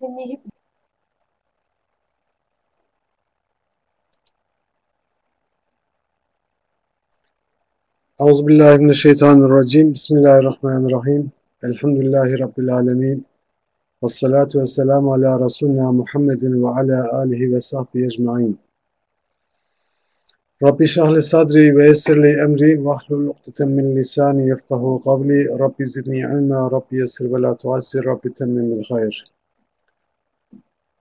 بنسميه أعوذ بالله من الشيطان الرجيم. بسم الله الرحمن الرحيم. الحمد لله رب العالمين. والصلاة والسلام على رسولنا محمد وعلى آله وصحبه أجمعين. ربي اشرح لي صدري ويسر لي أمري واحلل عقدة من لساني يفقه قولي. ربي زدني علما. ربي يسر ولا تعسر. ربي تمم الخير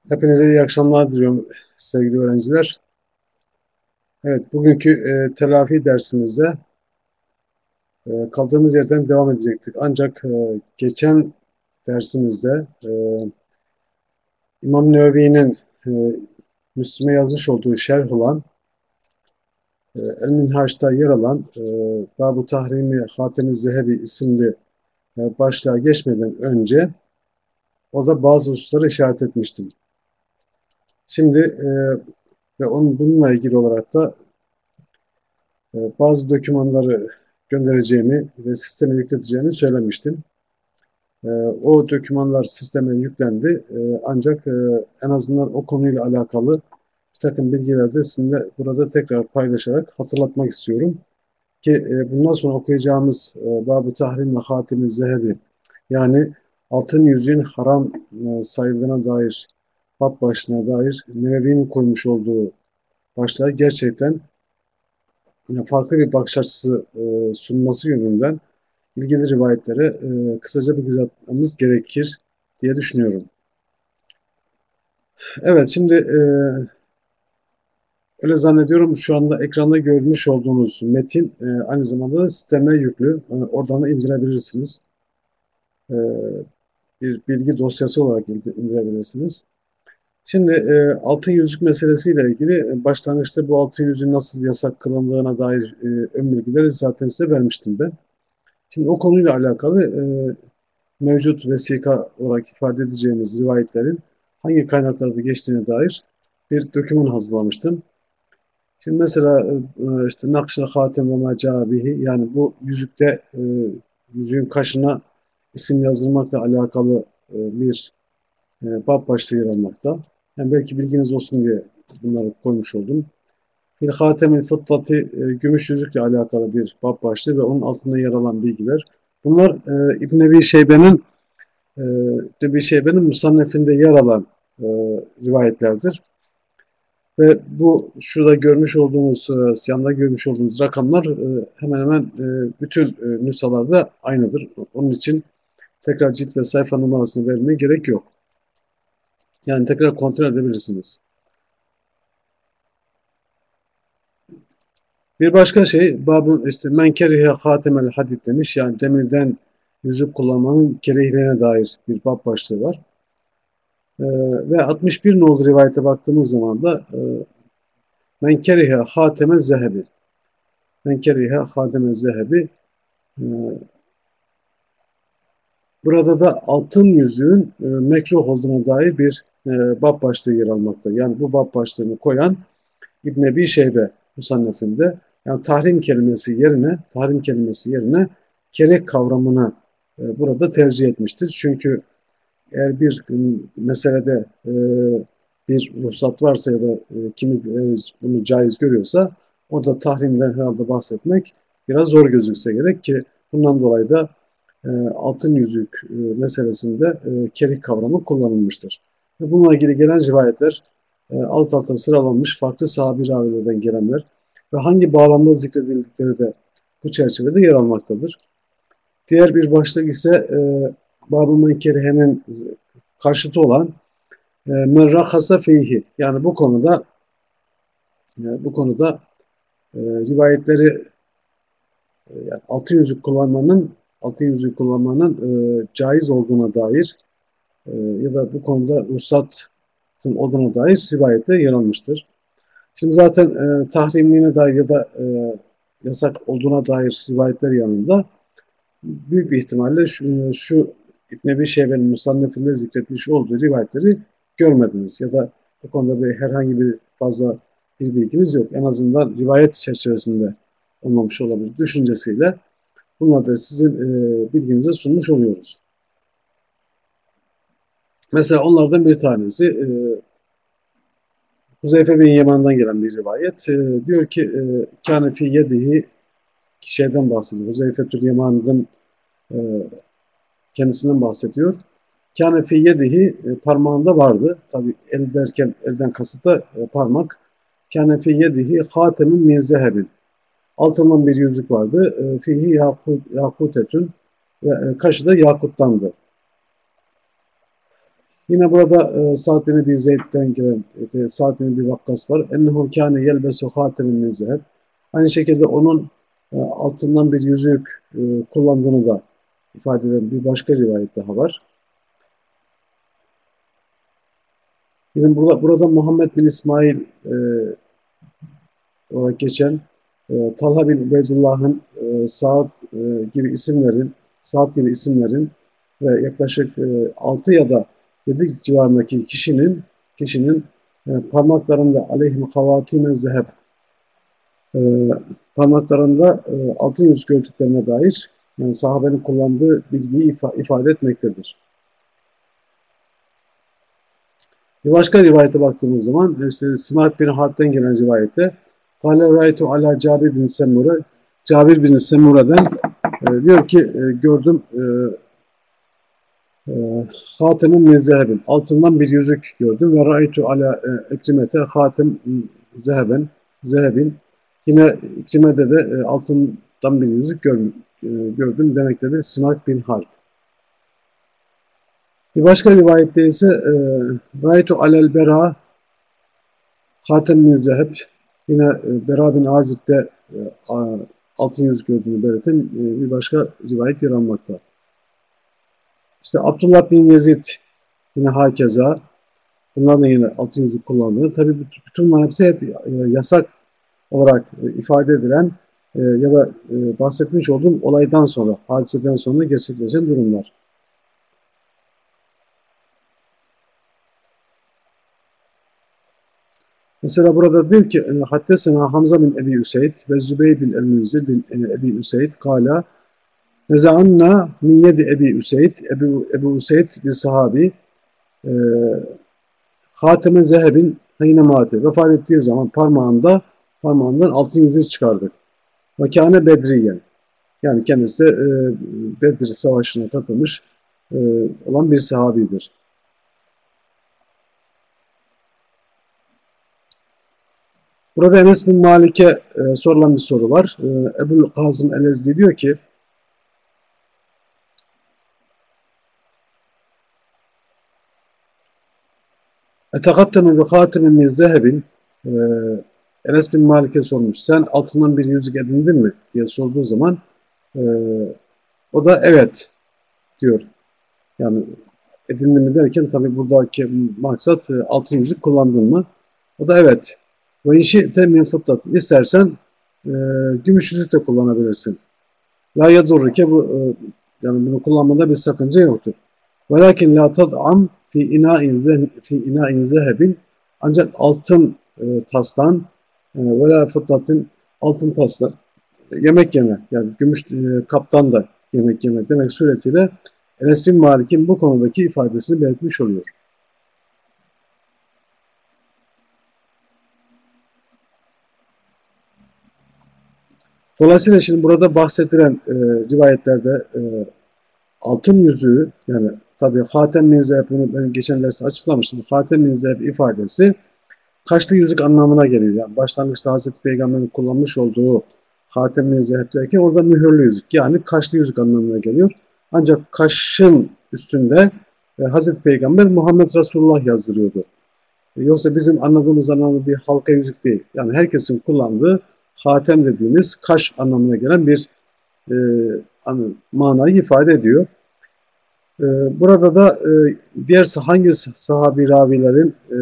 Hepinize iyi akşamlar diliyorum sevgili öğrenciler. Evet, bugünkü e, telafi dersimizde e, kaldığımız yerden devam edecektik. Ancak e, geçen dersimizde e, İmam Nevevi'nin e, Müslüme yazmış olduğu şerh olan e, El Minhaç'ta yer alan e, Babu Tahrimi Hatem-i Zehebi isimli e, başlığa geçmeden önce orada bazı hususları işaret etmiştim. Şimdi e, ve onun bununla ilgili olarak da e, bazı dokümanları göndereceğimi ve sisteme yükleteceğimi söylemiştim. E, o dokümanlar sisteme yüklendi e, ancak e, en azından o konuyla alakalı bir takım bilgiler de sizinle burada tekrar paylaşarak hatırlatmak istiyorum. Ki e, bundan sonra okuyacağımız e, Bab-ı Tahrim ve Hatim-i Zehebi yani altın yüzüğün haram e, sayıldığına dair bab başına dair Nevevi'nin koymuş olduğu başlığa gerçekten farklı bir bakış açısı e, sunması yönünden ilgili rivayetlere e, kısaca bir göz atmamız gerekir diye düşünüyorum. Evet şimdi e, öyle zannediyorum şu anda ekranda görmüş olduğunuz metin aynı zamanda da sisteme yüklü. oradan da indirebilirsiniz. bir bilgi dosyası olarak indirebilirsiniz. Şimdi e, altın yüzük meselesiyle ilgili e, başlangıçta bu altın yüzüğün nasıl yasak kılındığına dair e, ön bilgileri zaten size vermiştim ben. Şimdi o konuyla alakalı e, mevcut vesika olarak ifade edeceğimiz rivayetlerin hangi kaynaklarda geçtiğine dair bir doküman hazırlamıştım. Şimdi mesela e, e işte nakşa hatem ve macabihi yani bu yüzükte e, yüzüğün kaşına isim yazılmakla alakalı e, bir e, bab başlığı yer almakta. Yani belki bilginiz olsun diye bunları koymuş oldum. Bir hatemil fıttati e, gümüş yüzükle alakalı bir bab başlığı ve onun altında yer alan bilgiler. Bunlar e, İbn Ebi Şeybe'nin e, Ebi Şeybe'nin musannefinde yer alan e, rivayetlerdir. Ve bu şurada görmüş olduğumuz, e, yanda görmüş olduğumuz rakamlar e, hemen hemen e, bütün nüshalarda aynıdır. Onun için tekrar cilt ve sayfa numarasını vermeye gerek yok. Yani tekrar kontrol edebilirsiniz. Bir başka şey, babu işte men kerihe hatemel hadid demiş. Yani demirden yüzük kullanmanın kerihliğine dair bir bab başlığı var. Ee, ve 61 nolu rivayete baktığımız zaman da e, men kerihe hateme zehebi. Men kerihe hateme zehebi. Ee, burada da altın yüzüğün e, mekruh olduğuna dair bir e, bab başlığı yer almakta. Yani bu bab başlığını koyan İbn Ebi Şeybe musannefinde yani tahrim kelimesi yerine tahrim kelimesi yerine kerek kavramını e, burada tercih etmiştir. Çünkü eğer bir meselede e, bir ruhsat varsa ya da e, kimiz bunu caiz görüyorsa orada tahrimden herhalde bahsetmek biraz zor gözükse gerek ki bundan dolayı da e, altın yüzük e, meselesinde e, kerik kavramı kullanılmıştır. Ve bununla ilgili gelen rivayetler alt alta sıralanmış farklı sahabi ravilerden gelenler ve hangi bağlamda zikredildikleri de bu çerçevede yer almaktadır. Diğer bir başlık ise e, Bab-ı Menkerihe'nin karşıtı olan e, merrakasa feyhi yani bu konuda e, bu konuda e, rivayetleri yani altı yüzük kullanmanın altı yüzük kullanmanın e, caiz olduğuna dair e, ya da bu konuda ruhsatın olduğuna dair rivayette yer almıştır. Şimdi zaten e, tahrimliğine dair ya da e, yasak olduğuna dair rivayetler yanında büyük bir ihtimalle şu, şu İbn Ebi Şeybe'nin musannefinde zikretmiş olduğu rivayetleri görmediniz ya da bu konuda bir herhangi bir fazla bir bilginiz yok. En azından rivayet çerçevesinde olmamış olabilir düşüncesiyle bunları da sizin e, bilginize sunmuş oluyoruz. Mesela onlardan bir tanesi e, Huzeyfe bin Yeman'dan gelen bir rivayet. E, diyor ki e, kâne fî yedihi şeyden bahsediyor. Huzeyfetül Yeman'dan e, kendisinden bahsediyor. Kâne fî yedihi e, parmağında vardı. Tabi el derken elden kasıt da e, parmak. Kâne fî yedihi hâtemin min zehebin. Altından bir yüzük vardı. E, fihi yakut, yakutetün ve e, kaşı da yakuttandı. Yine burada e, Sa'd bin Ebi Zeyd'den gelen e, Sa'd bin Ebi Vakkas var. Ennehu kâne yelbesu hâtemin min. Aynı şekilde onun altından bir yüzük kullandığını da ifade eden bir başka rivayet daha var. Yine burada, burada Muhammed bin İsmail e, olarak geçen e, Talha bin Ubeydullah'ın e, Saad e, gibi isimlerin Saad gibi isimlerin ve yaklaşık e, 6 ya da 7 civarındaki kişinin kişinin e, parmaklarında aleyhim havatime zeheb e, parmaklarında altın yüz gördüklerine dair yani sahabenin kullandığı bilgiyi ifa, ifade etmektedir. Bir başka rivayete baktığımız zaman işte Simak bin Harp'ten gelen rivayette Kale raytu ala Cabir bin Semura Cabir bin Semura'dan e, diyor ki e, gördüm e, e, hatemin min zehebin altından bir yüzük gördüm ve raytu ala e, ekrimete hatem zeheben zehebin yine ikrimede de e, altından bir yüzük gör, e, gördüm demektedir Simak bin Harp. Bir başka rivayette ise e, Raytu alel bera hatem min zeheb yine e, Bera bin e, altın yüz gördüğünü belirten e, bir başka rivayet yer almakta. İşte Abdullah bin Yezid yine hakeza bunlar da yine altın yüzük kullandığı. Tabi bütün bunlar hepsi hep yasak olarak ifade edilen ya da bahsetmiş olduğum olaydan sonra, hadiseden sonra gerçekleşen durumlar. Mesela burada diyor ki Haddesena Hamza bin Ebi Üseyd ve Zübeyir bin el-Müzir bin Ebi Üseyd kala Nezaanna min yedi Ebi Üseyd Ebu, Ebu Üseyd bir sahabi e, Hatemin Zeheb'in hayne mati vefat ettiği zaman parmağında parmağından altın yüzüğü çıkardık. Ve kâne bedriyen yani kendisi de e, Bedir Savaşı'na katılmış e, olan bir sahabidir. Burada Enes bin Malik'e e, sorulan bir soru var. E, Ebu Kazım Elezdi diyor ki Etekatteme bi hatimin min zehebin e, Enes bin Malik'e sormuş. Sen altından bir yüzük edindin mi? diye sorduğu zaman e, o da evet diyor. Yani edindin mi derken tabi buradaki maksat e, altın yüzük kullandın mı? O da evet ve inşi'te min fıttat. İstersen e, gümüş yüzük de kullanabilirsin. La yadurruke bu e, yani bunu kullanmada bir sakınca yoktur. Velakin la tad'am fi ina'in fi ina'in zehebin ancak altın e, tastan e, ve la altın tastan yemek yeme yani gümüş e, kaptan da yemek yeme demek suretiyle Enes bin Malik'in bu konudaki ifadesini belirtmiş oluyor. Dolayısıyla şimdi burada bahsedilen e, rivayetlerde e, altın yüzüğü yani tabi hatem minzeb bunu ben geçen derste açıklamıştım. Hatem minzeb ifadesi kaşlı yüzük anlamına geliyor. Yani başlangıçta Hazreti Peygamber'in kullanmış olduğu hatem minzeb derken orada mühürlü yüzük yani kaşlı yüzük anlamına geliyor. Ancak kaşın üstünde e, Hazreti Peygamber Muhammed Resulullah yazdırıyordu. E, yoksa bizim anladığımız anlamda bir halka yüzük değil. Yani herkesin kullandığı hatem dediğimiz kaş anlamına gelen bir e, manayı ifade ediyor. E, burada da e, diğer hangi sahabi ravilerin e,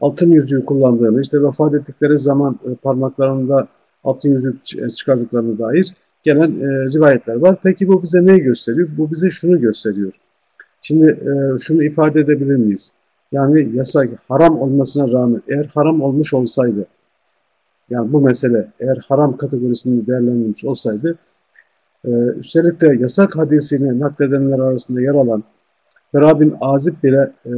altın yüzüğü kullandığını, işte vefat ettikleri zaman e, parmaklarında altın yüzük çıkardıklarına dair gelen e, rivayetler var. Peki bu bize neyi gösteriyor? Bu bize şunu gösteriyor. Şimdi e, şunu ifade edebilir miyiz? Yani yasak, haram olmasına rağmen eğer haram olmuş olsaydı yani bu mesele eğer haram kategorisinde değerlendirilmiş olsaydı e, üstelik de yasak hadisini nakledenler arasında yer alan Bera bin bile e,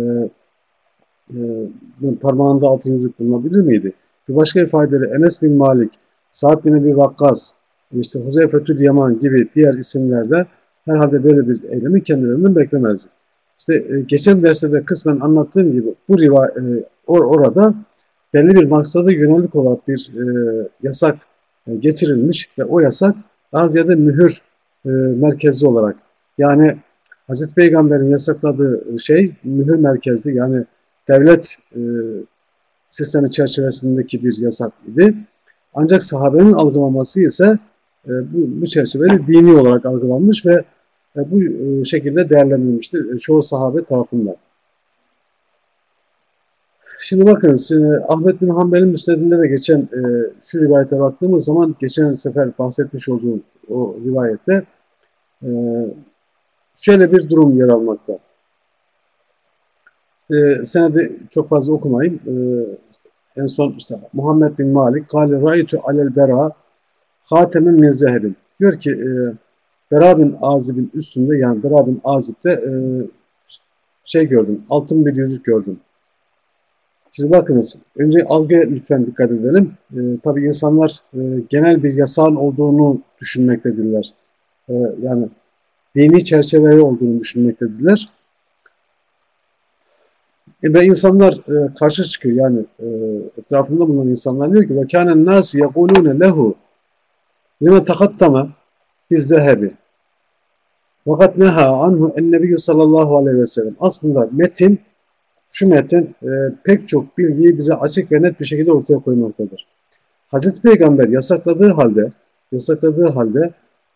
e, parmağında altın yüzük bulunabilir miydi? Bir başka ifadeyle Enes bin Malik, Sa'd bin Ebi Vakkas, işte Huzeyfetül Yaman gibi diğer isimlerde herhalde böyle bir eylemi kendilerinden beklemezdi. İşte e, geçen derste de kısmen anlattığım gibi bu riva, e, or, orada belli bir maksada yönelik olarak bir e, yasak e, geçirilmiş ve o yasak daha ziyade mühür e, merkezli olarak yani Hazreti Peygamber'in yasakladığı şey mühür merkezli yani devlet e, sistemi çerçevesindeki bir yasak idi. Ancak sahabenin algılaması ise e, bu, bu çerçevede dini olarak algılanmış ve e, bu e, şekilde değerlendirilmiştir e, çoğu sahabe tarafından. Şimdi bakın şimdi Ahmet bin Hanbel'in müsnedinde de geçen e, şu rivayete baktığımız zaman geçen sefer bahsetmiş olduğum o rivayette e, şöyle bir durum yer almakta. E, senedi çok fazla okumayayım. E, en son işte Muhammed bin Malik Kale ra'ytu alel bera hatemin min zehebin. Diyor ki e, Bera bin Azib'in üstünde yani Bera bin Azib'de e, şey gördüm. Altın bir yüzük gördüm. Şimdi bakınız, önce algıya lütfen dikkat edelim. E, tabii insanlar e, genel bir yasağın olduğunu düşünmektedirler. E, yani dini çerçeveleri olduğunu düşünmektedirler. E, ve insanlar e, karşı çıkıyor. Yani e, etrafında bulunan insanlar diyor ki وَكَانَ النَّاسُ يَقُولُونَ لَهُ لِمَ تَقَدَّمَ بِالزَّهَبِ Fakat neha anhu ennebiyyü sallallahu aleyhi ve sellem. Aslında metin şu metin e, pek çok bilgiyi bize açık ve net bir şekilde ortaya koymaktadır. Hazreti Peygamber yasakladığı halde yasakladığı halde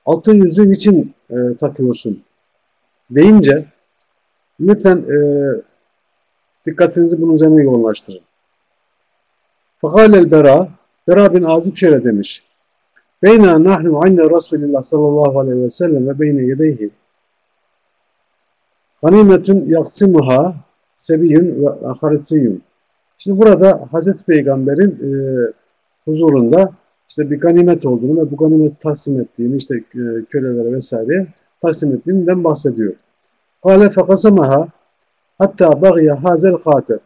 altın yüzüğü için e, takıyorsun deyince lütfen e, dikkatinizi bunun üzerine yoğunlaştırın. Fakalel Bera, Bera bin Azib şöyle demiş. Beyna nahnu anne Resulillah sallallahu aleyhi ve sellem ve beyne yedeyhi. Ganimetun yaksimuha sebiyün ve aharisiyün. Şimdi burada Hazreti Peygamber'in e, huzurunda işte bir ganimet olduğunu ve bu ganimeti taksim ettiğini işte e, kölelere vesaire taksim ettiğinden bahsediyor. Kale fekasemaha hatta bagya hazel khateb.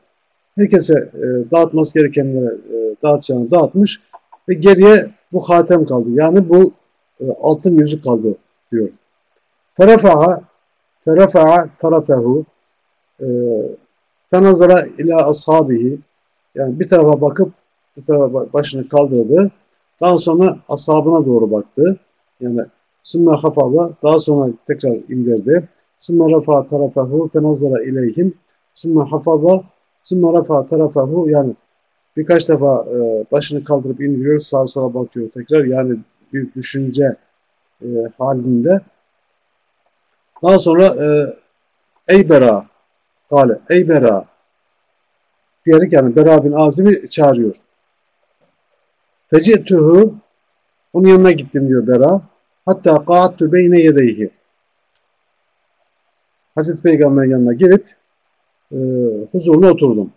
Herkese e, dağıtması gerekenlere e, dağıtacağını dağıtmış ve geriye bu hatem kaldı. Yani bu e, altın yüzük kaldı diyor. Ferafaha ferafaha tarafehu e, Fenazara ila ashabihi yani bir tarafa bakıp bir tarafa başını kaldırdı. Daha sonra ashabına doğru baktı. Yani sümme hafala daha sonra tekrar indirdi. Sümme rafa tarafahu fenazara ileyhim sümme hafala sümme rafa tarafahu yani birkaç defa e, başını kaldırıp indiriyor sağa sola bakıyor tekrar yani bir düşünce e, halinde. Daha sonra e, ey bera Kale ey Bera diyerek yani Bera bin Azim'i çağırıyor. Fecetuhu onun yanına gittim diyor Bera. Hatta qaattu beyne yedeyhi. Hazreti Peygamber'in yanına gidip e, huzuruna oturdum.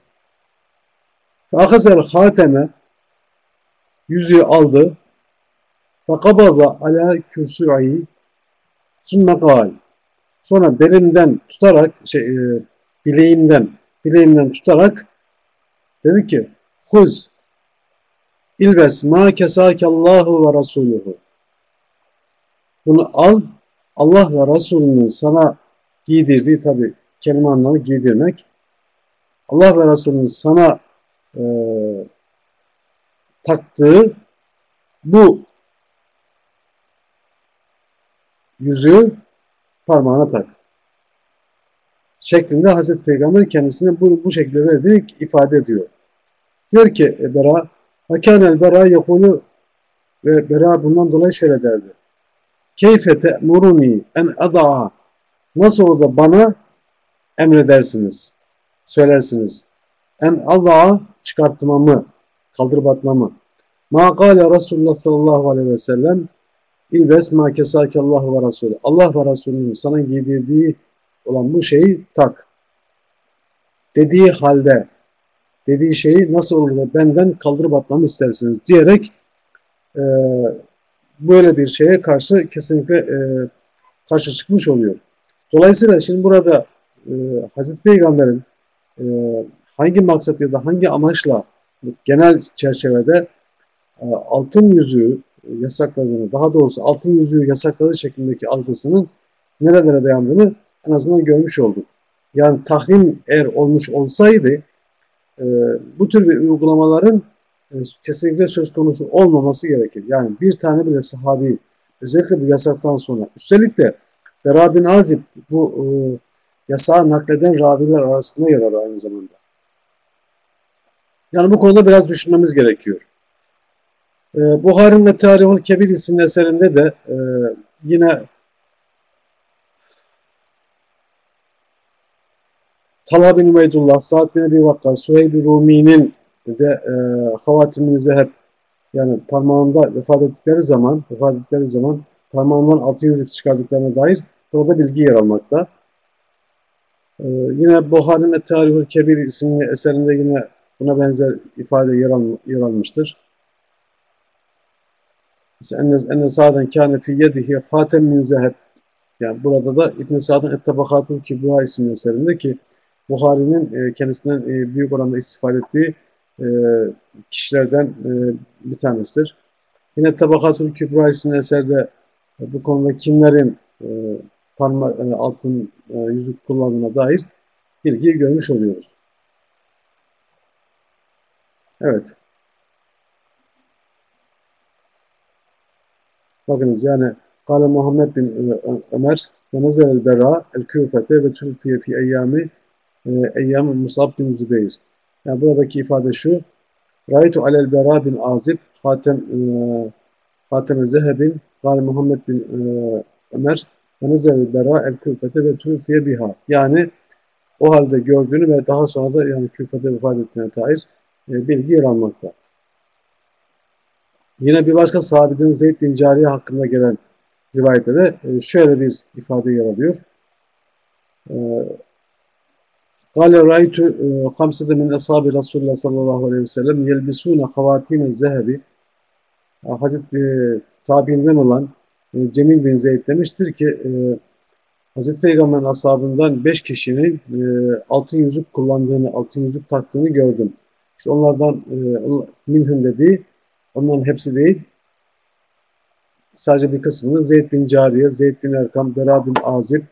Feahazel hateme yüzüğü aldı. Fekabaza ala kürsü'i sümme kal. Sonra belimden tutarak şey, e, bileğimden, bileğimden tutarak dedi ki Huz ilbes ma kesakallahu ve rasuluhu bunu al Allah ve Resulünün sana giydirdiği tabi kelime anlamı giydirmek. Allah ve Resulünün sana e, taktığı bu yüzüğü parmağına tak şeklinde Hazreti Peygamber kendisine bu, bu şekilde verdiğini ifade ediyor. Diyor ki e, Bera el Bera yakulu ve Bera bundan dolayı şöyle derdi. Keyfe te'muruni en ada'a Nasıl olur da bana emredersiniz, söylersiniz. En ada'a çıkartmamı, kaldırıp atmamı. Ma kâle Resulullah sallallahu aleyhi ve sellem İlbes ma kesâkallâhu ve Resulü. Allah ve Resulünün sana giydirdiği olan bu şeyi tak. Dediği halde, dediği şeyi nasıl olur da benden kaldırıp atmamı istersiniz diyerek e, böyle bir şeye karşı kesinlikle e, karşı çıkmış oluyor. Dolayısıyla şimdi burada e, Hazreti Peygamber'in e, hangi maksat ya da hangi amaçla genel çerçevede e, altın yüzüğü yasakladığını, daha doğrusu altın yüzüğü yasakladığı şeklindeki algısının nerelere dayandığını en azından görmüş olduk. Yani tahrim eğer olmuş olsaydı e, bu tür bir uygulamaların e, kesinlikle söz konusu olmaması gerekir. Yani bir tane bile sahabi özellikle bu yasaktan sonra üstelik de Bera bin Azib bu e, yasağı nakleden raviler arasında yer alır aynı zamanda. Yani bu konuda biraz düşünmemiz gerekiyor. E, Buhari'nin Tarihul Kebir isimli eserinde de e, yine Talha bin Ubeydullah, Sa'd bin Ebi Vakkas, Suheyb-i Rumi'nin de e, Havatim Zeheb yani parmağında vefat ettikleri zaman vefat ettikleri zaman parmağından altın yüzük çıkardıklarına dair burada bilgi yer almakta. Ee, yine Buhari'nin Tarihül Kebir isimli eserinde yine buna benzer ifade yer, al, yer almıştır. Enne, Sa'den kâne fî yedihi hatem min zeheb. Yani burada da İbn Sa'd'ın Et-Tabakatul Kibra isimli eserinde ki Buhari'nin e, kendisinden e, büyük oranda istifade ettiği e, kişilerden bir tanesidir. Yine Tabakatul Kübra isimli eserde bu konuda kimlerin parma, altın yüzük kullandığına dair bilgi görmüş oluyoruz. Evet. Bakınız yani Kale Muhammed bin Ömer ve nezel el bera el küfete ve tülfiye fi eyyami eyyam Musab bin Zübeyir. Yani buradaki ifade şu. Raitu alel bera bin azib hatem e, hatem zehebin gal Muhammed bin e, Ömer ve nezel bera el küfete ve tülfiye biha. Yani o halde gördüğünü ve daha sonra da yani küfete vefat ettiğine dair e, bilgi yer almakta. Yine bir başka sahabeden Zeyd bin Cariye hakkında gelen rivayette de e, şöyle bir ifade yer alıyor. Kale raytu hamsede min ashabi Resulullah sallallahu aleyhi ve sellem yelbisune havatime zehebi Hazreti tabiinden olan e, Cemil bin Zeyd demiştir ki e, Hazreti Peygamber'in ashabından beş kişinin altın yüzük kullandığını, altın yüzük taktığını gördüm. İşte onlardan minhum dediği, onların hepsi değil, sadece bir kısmını Zeyd bin Cariye, Zeyd bin Erkam, Bera bin Azib,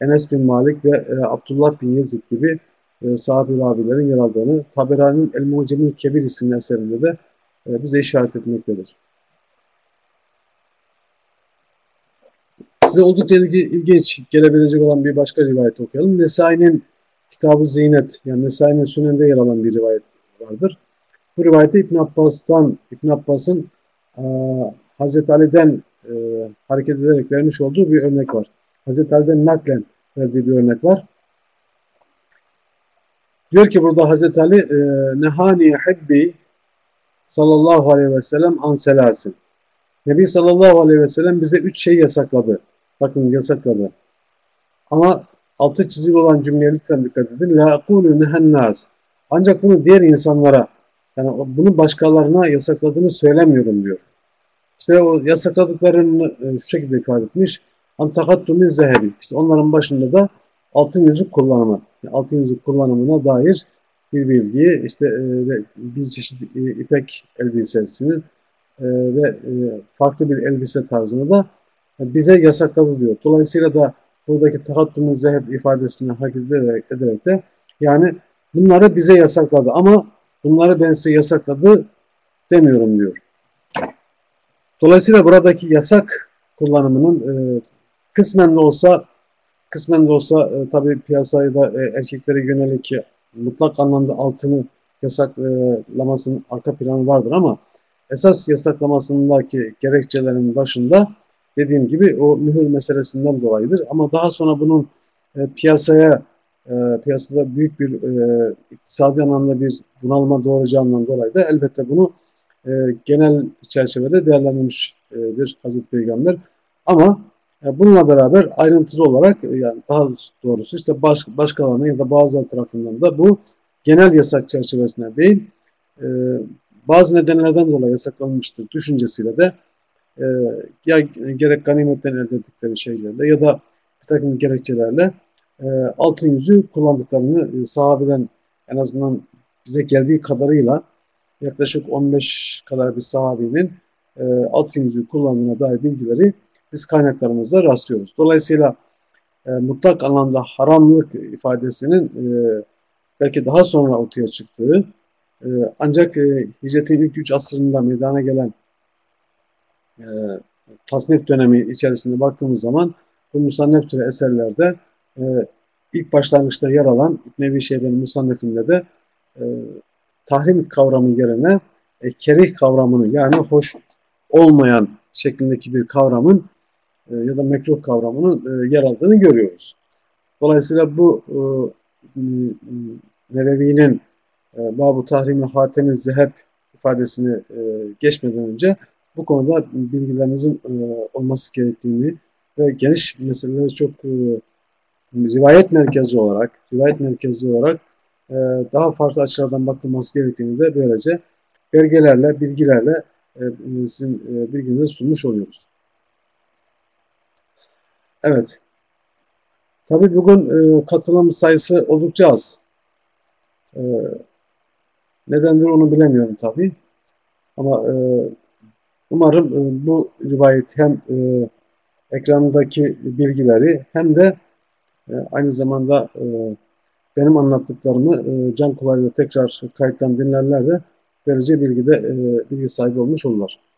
Enes bin Malik ve Abdullah bin Yazid gibi e, sahabi ravilerin yer aldığını Taberani'nin El Mucemül Kebir isimli eserinde de e, bize işaret etmektedir. Size oldukça ilginç gelebilecek olan bir başka rivayet okuyalım. Nesai'nin Kitab-ı Zeynet, yani Nesai'nin Sünen'de yer alan bir rivayet vardır. Bu rivayette İbn Abbas'tan, İbn Abbas'ın e, Hazreti Ali'den e, hareket ederek vermiş olduğu bir örnek var. Hazreti Ali'den naklen verdiği bir örnek var. Diyor ki burada Hazreti Ali e, Nehani Hibbi sallallahu aleyhi ve sellem an selasin. Nebi sallallahu aleyhi ve sellem bize üç şey yasakladı. Bakın yasakladı. Ama altı çizili olan cümleye lütfen dikkat edin. La akulu nehennaz. Ancak bunu diğer insanlara yani bunu başkalarına yasakladığını söylemiyorum diyor. İşte o yasakladıklarını e, şu şekilde ifade etmiş. Antakattumiz zehebi. İşte onların başında da altın yüzük kullanımı, altın yüzük kullanımına dair bir bilgi, işte e, bir çeşit e, ipek elbisesinin e, ve e, farklı bir elbise tarzını da bize yasakladı diyor. Dolayısıyla da buradaki tahattumun zeheb ifadesinden hareket ederek, ederek de yani bunları bize yasakladı ama bunları ben size yasakladı demiyorum diyor. Dolayısıyla buradaki yasak kullanımının e, kısmen de olsa Kısmen de olsa e, tabii piyasayı da e, erkeklere yönelik mutlak anlamda altını yasaklamasının arka planı vardır ama esas yasaklamasındaki gerekçelerin başında dediğim gibi o mühür meselesinden dolayıdır. Ama daha sonra bunun e, piyasaya e, piyasada büyük bir e, iktisadi anlamda bir bunalıma doğuracağından dolayı da elbette bunu e, genel çerçevede değerlendirmiştir Hazreti Peygamber. Ama Bununla beraber ayrıntılı olarak yani daha doğrusu işte baş, başkalarının ya da bazıları tarafından da bu genel yasak çerçevesinde değil e, bazı nedenlerden dolayı yasaklanmıştır düşüncesiyle de e, ya gerek ganimetten elde ettikleri şeylerle ya da bir takım gerekçelerle e, altın yüzü kullandıklarını e, sahabeden en azından bize geldiği kadarıyla yaklaşık 15 kadar bir sahabinin e, altın yüzü kullandığına dair bilgileri biz kaynaklarımızda rastlıyoruz. Dolayısıyla e, mutlak anlamda haramlık ifadesinin e, belki daha sonra ortaya çıktığı e, ancak e, hicretin ilk 3 asrında meydana gelen e, tasnif dönemi içerisinde baktığımız zaman bu musannef türü eserlerde e, ilk başlangıçta yer alan İbn-i Şeybe'nin musannefinde de e, tahrim kavramı yerine e, kerih kavramını yani hoş olmayan şeklindeki bir kavramın e, ya da mekruh kavramının e, yer aldığını görüyoruz. Dolayısıyla bu e, Nebevi'nin e, Babu Tahrimi Hatemi Zeheb ifadesini geçmeden önce bu konuda bilgilerinizin olması gerektiğini ve geniş meseleleri çok rivayet merkezi olarak, rivayet merkezi olarak daha farklı açılardan bakılması gerektiğini de böylece belgelerle, bilgilerle e, sizin bilginize sunmuş oluyoruz. Evet. Tabi bugün e, katılım sayısı oldukça az. E, nedendir onu bilemiyorum tabi. Ama e, umarım e, bu rivayet hem e, ekrandaki bilgileri hem de e, aynı zamanda e, benim anlattıklarımı e, can kulağıyla tekrar kayıttan dinlerler de böylece bilgide e, bilgi sahibi olmuş olurlar.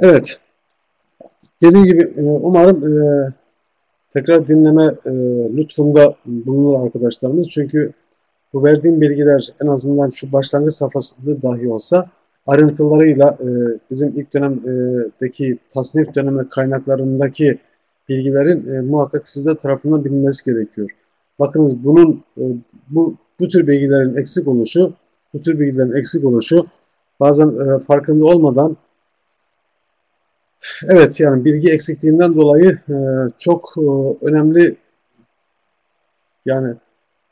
Evet. Dediğim gibi e, umarım e, tekrar dinleme e, lütfunda bulunur arkadaşlarımız. Çünkü bu verdiğim bilgiler en azından şu başlangıç safhasında dahi olsa ayrıntılarıyla bizim ilk dönemdeki tasnif dönemi kaynaklarındaki bilgilerin muhakkak sizde tarafından bilinmesi gerekiyor. Bakınız bunun bu bu tür bilgilerin eksik oluşu, bu tür bilgilerin eksik oluşu bazen farkında olmadan Evet yani bilgi eksikliğinden dolayı e, çok e, önemli yani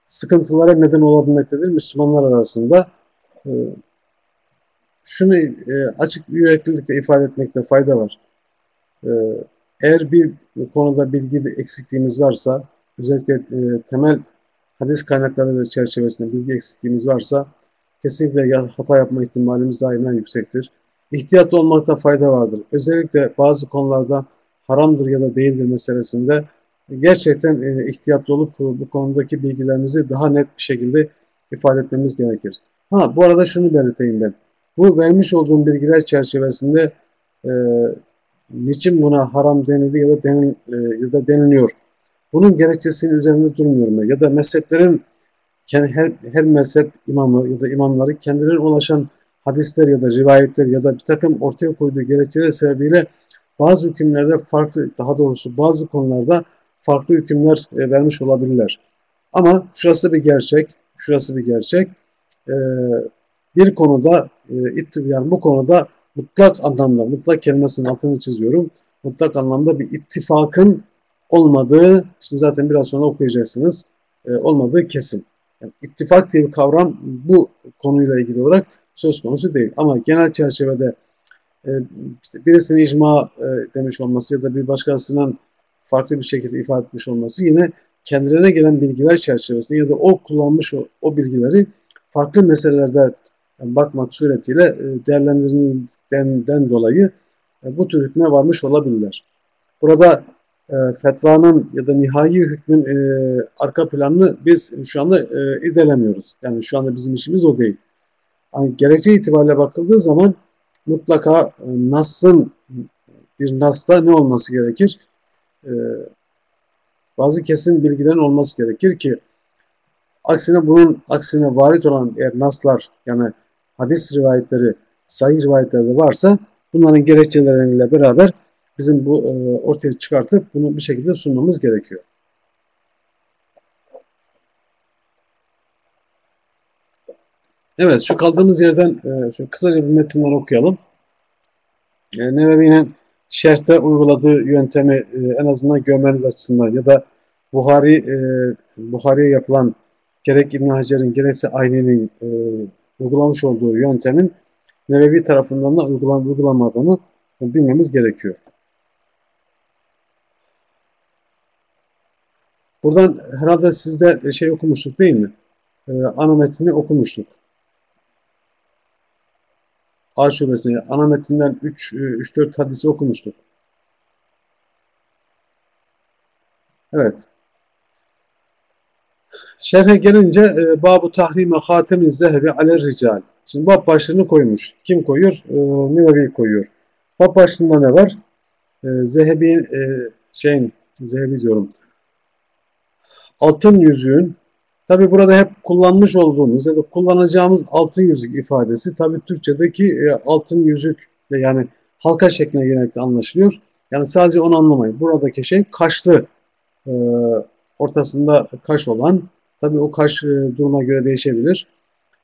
sıkıntılara neden olabilmektedir Müslümanlar arasında. E, şunu açık bir yüreklilikle ifade etmekte fayda var. Eğer bir konuda bilgi eksikliğimiz varsa, özellikle temel hadis kaynakları çerçevesinde bilgi eksikliğimiz varsa kesinlikle hata yapma ihtimalimiz daima yüksektir. İhtiyat olmakta fayda vardır. Özellikle bazı konularda haramdır ya da değildir meselesinde gerçekten e, ihtiyatlı olup bu konudaki bilgilerimizi daha net bir şekilde ifade etmemiz gerekir. Ha bu arada şunu belirteyim ben. Bu vermiş olduğum bilgiler çerçevesinde e, niçin buna haram denildi ya da, denil, e, ya da deniliyor. Bunun gerekçesinin üzerinde durmuyorum. Ya da mezheplerin her, her mezhep imamı ya da imamları kendilerine ulaşan hadisler ya da rivayetler ya da bir takım ortaya koyduğu gerekçeler sebebiyle bazı hükümlerde farklı, daha doğrusu bazı konularda farklı hükümler e, vermiş olabilirler. Ama şurası bir gerçek, şurası bir gerçek. E, bir konuda, e, yani bu konuda mutlak anlamda, mutlak kelimesinin altını çiziyorum. Mutlak anlamda bir ittifakın olmadığı, şimdi zaten biraz sonra okuyacaksınız, olmadığı kesin. Yani ittifak diye bir kavram bu konuyla ilgili olarak söz konusu değil. Ama genel çerçevede e, işte birisinin icma e, demiş olması ya da bir başkasının farklı bir şekilde ifade etmiş olması yine kendilerine gelen bilgiler çerçevesinde ya da o kullanmış o, o bilgileri farklı meselelerde bakmak suretiyle e, değerlendirildiğinden dolayı e, bu tür hükme varmış olabilirler. Burada e, fetvanın ya da nihai hükmün e, arka planını biz şu anda e, idelemiyoruz. Yani şu anda bizim işimiz o değil. Yani gerekçe itibariyle bakıldığı zaman mutlaka e, Nas'ın bir Nas'ta ne olması gerekir? Ee, bazı kesin bilgilerin olması gerekir ki aksine bunun aksine varit olan eğer Nas'lar yani hadis rivayetleri sahih rivayetlerde varsa bunların gerekçeleriyle beraber bizim bu e, ortaya çıkartıp bunu bir şekilde sunmamız gerekiyor. Evet, şu kaldığımız yerden e, kısaca bir metinden okuyalım. E, Nevevi'nin şerhte uyguladığı yöntemi e, en azından görmeniz açısından ya da Buhari e, Buhari'ye yapılan gerek İbn Hacer'in gerekse Ayni'nin e, uygulamış olduğu yöntemin Nevevi tarafından da uygulan, uygulanmadığını bilmemiz gerekiyor. Buradan herhalde sizde şey okumuştuk değil mi? Ee, ana metni okumuştuk. A şubesine ana metinden 3-4 e, hadisi okumuştuk. Evet. Şerhe gelince e, Babu Tahrime Hatemin Zehebi Aler Rical. Şimdi bab başlığını koymuş. Kim koyuyor? E, Nevevi koyuyor. Bab başlığında ne var? E, Zehebi e, şeyin Zehebi diyorum. Altın yüzüğün Tabi burada hep kullanmış olduğumuz ya da kullanacağımız altın yüzük ifadesi tabi Türkçedeki e, altın yüzük yani halka şeklinde genellikle anlaşılıyor. Yani sadece onu anlamayın. Buradaki şey kaşlı e, ortasında kaş olan tabi o kaş e, duruma göre değişebilir.